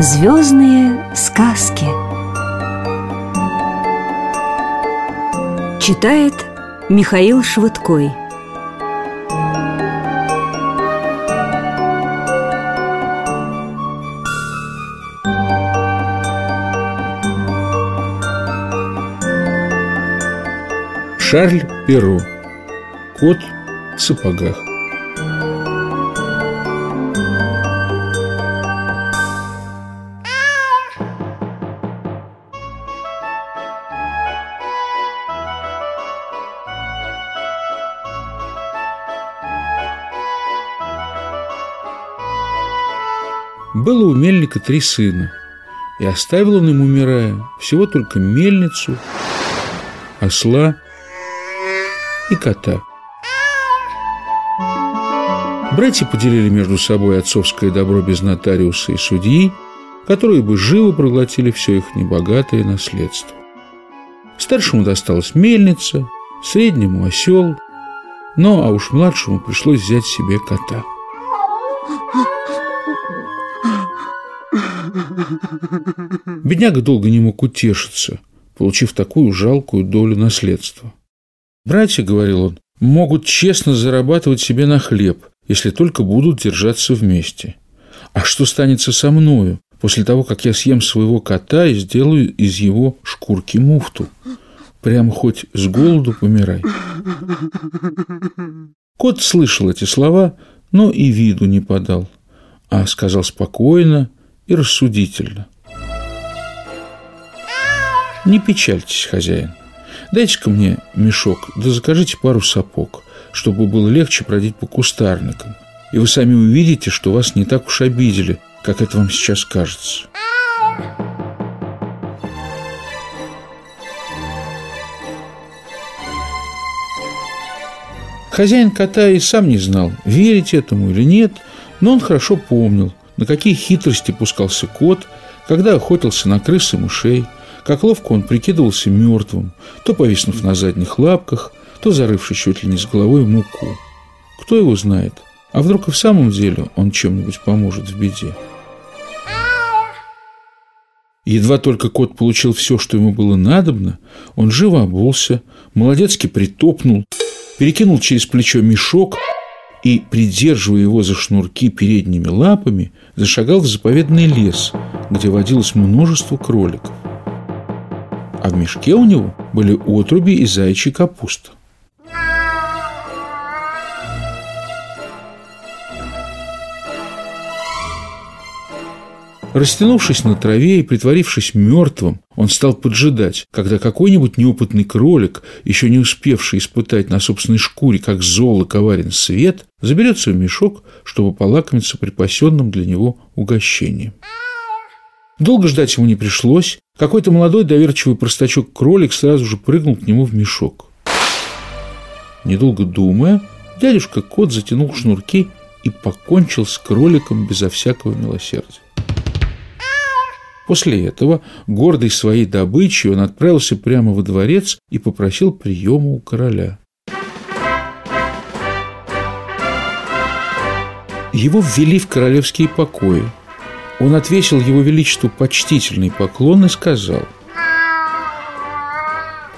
Звездные сказки. Читает Михаил Швыдкой. Шарль Перо. Кот в сапогах Было у мельника три сына, и оставил он им, умирая, всего только мельницу, осла и кота. Братья поделили между собой отцовское добро без нотариуса и судьи, которые бы живо проглотили все их небогатое наследство. Старшему досталась мельница, среднему – осел, ну а уж младшему пришлось взять себе кота – Бедняга долго не мог утешиться, получив такую жалкую долю наследства. «Братья, — говорил он, — могут честно зарабатывать себе на хлеб, если только будут держаться вместе. А что станется со мною после того, как я съем своего кота и сделаю из его шкурки муфту? Прямо хоть с голоду помирай». Кот слышал эти слова, но и виду не подал, а сказал спокойно и рассудительно. Не печальтесь, хозяин. Дайте-ка мне мешок, да закажите пару сапог, чтобы было легче бродить по кустарникам. И вы сами увидите, что вас не так уж обидели, как это вам сейчас кажется. Хозяин кота и сам не знал, верить этому или нет, но он хорошо помнил, на какие хитрости пускался кот, когда охотился на крыс и мышей, как ловко он прикидывался мертвым, то повиснув на задних лапках, то зарывшись чуть ли не с головой в муку. Кто его знает, а вдруг и в самом деле он чем-нибудь поможет в беде. Едва только кот получил все, что ему было надобно, он живо обулся, молодецки притопнул, перекинул через плечо мешок и, придерживая его за шнурки передними лапами, зашагал в заповедный лес, где водилось множество кроликов а в мешке у него были отруби и заячья капуста. Растянувшись на траве и притворившись мертвым, он стал поджидать, когда какой-нибудь неопытный кролик, еще не успевший испытать на собственной шкуре, как золо коварен свет, заберется в мешок, чтобы полакомиться припасенным для него угощением. Долго ждать ему не пришлось. Какой-то молодой доверчивый простачок-кролик сразу же прыгнул к нему в мешок. Недолго думая, дядюшка кот затянул шнурки и покончил с кроликом безо всякого милосердия. После этого, гордый своей добычей, он отправился прямо во дворец и попросил приема у короля. Его ввели в королевские покои – он отвесил его величеству почтительный поклон и сказал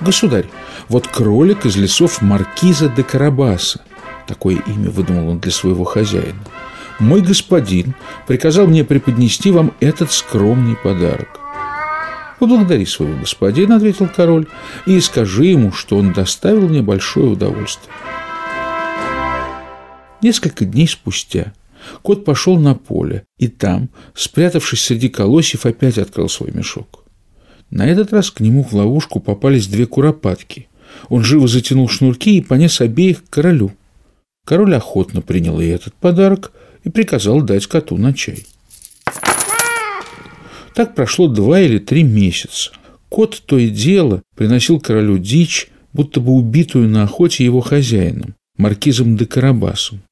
«Государь, вот кролик из лесов Маркиза де Карабаса». Такое имя выдумал он для своего хозяина. «Мой господин приказал мне преподнести вам этот скромный подарок». «Поблагодари своего господина», — ответил король, «и скажи ему, что он доставил мне большое удовольствие». Несколько дней спустя – Кот пошел на поле, и там, спрятавшись среди колосьев, опять открыл свой мешок. На этот раз к нему в ловушку попались две куропатки. Он живо затянул шнурки и понес обеих к королю. Король охотно принял и этот подарок и приказал дать коту на чай. Так прошло два или три месяца. Кот то и дело приносил королю дичь, будто бы убитую на охоте его хозяином, маркизом де Карабасом.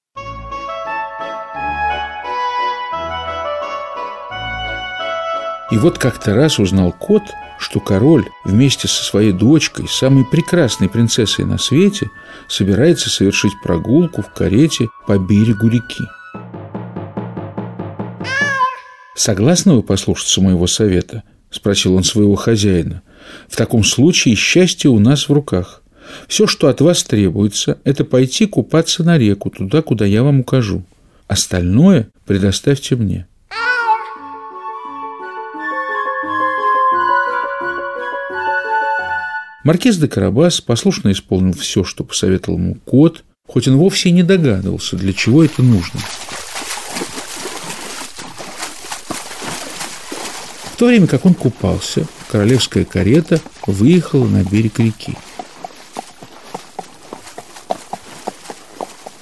И вот как-то раз узнал кот, что король вместе со своей дочкой, самой прекрасной принцессой на свете, собирается совершить прогулку в карете по берегу реки. «Согласны вы послушаться моего совета?» – спросил он своего хозяина. «В таком случае счастье у нас в руках. Все, что от вас требуется, это пойти купаться на реку, туда, куда я вам укажу. Остальное предоставьте мне». Маркиз де Карабас послушно исполнил все, что посоветовал ему кот, хоть он вовсе не догадывался, для чего это нужно. В то время как он купался, королевская карета выехала на берег реки.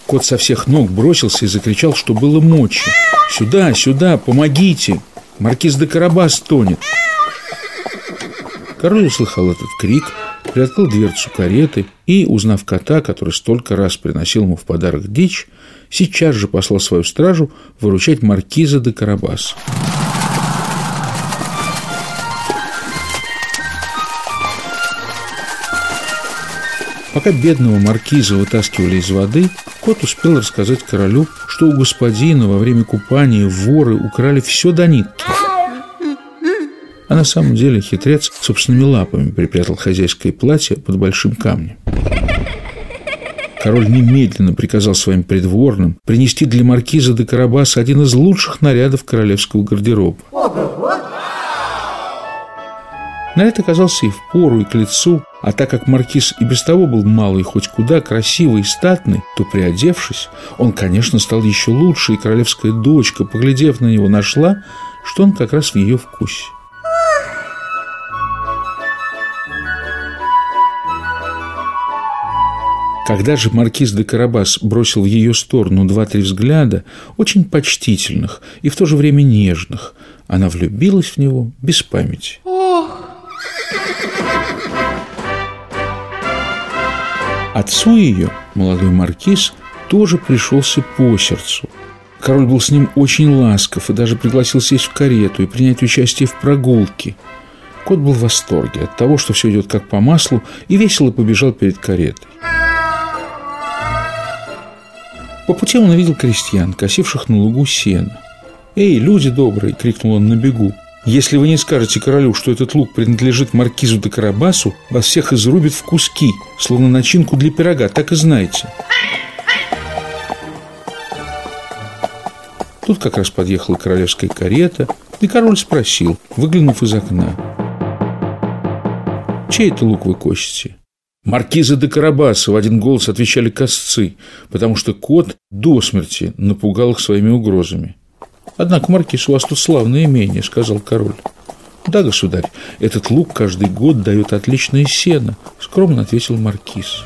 Кот со всех ног бросился и закричал, что было мочи. «Сюда, сюда, помогите! Маркиз де Карабас тонет!» Король услыхал этот крик, приоткрыл дверцу кареты и, узнав кота, который столько раз приносил ему в подарок дичь, сейчас же послал свою стражу выручать маркиза де Карабас. Пока бедного маркиза вытаскивали из воды, кот успел рассказать королю, что у господина во время купания воры украли все до нитки – а на самом деле хитрец собственными лапами припрятал хозяйское платье под большим камнем. Король немедленно приказал своим придворным принести для маркиза де Карабаса один из лучших нарядов королевского гардероба. Наряд оказался и в пору, и к лицу, а так как маркиз и без того был малый хоть куда, красивый и статный, то, приодевшись, он, конечно, стал еще лучше, и королевская дочка, поглядев на него, нашла, что он как раз в ее вкусе. Когда же маркиз де Карабас бросил в ее сторону два-три взгляда, очень почтительных и в то же время нежных, она влюбилась в него без памяти. Отцу ее, молодой маркиз, тоже пришелся по сердцу. Король был с ним очень ласков и даже пригласил сесть в карету и принять участие в прогулке. Кот был в восторге от того, что все идет как по маслу, и весело побежал перед каретой. По пути он увидел крестьян, косивших на лугу сено. «Эй, люди добрые!» – крикнул он на бегу. «Если вы не скажете королю, что этот лук принадлежит маркизу де Карабасу, вас всех изрубит в куски, словно начинку для пирога, так и знаете». Тут как раз подъехала королевская карета, и король спросил, выглянув из окна. «Чей это лук вы косите?» Маркиза де Карабаса в один голос отвечали косцы, потому что кот до смерти напугал их своими угрозами. «Однако, Маркиз, у вас тут славное имение», — сказал король. «Да, государь, этот лук каждый год дает отличное сено», — скромно ответил Маркиз.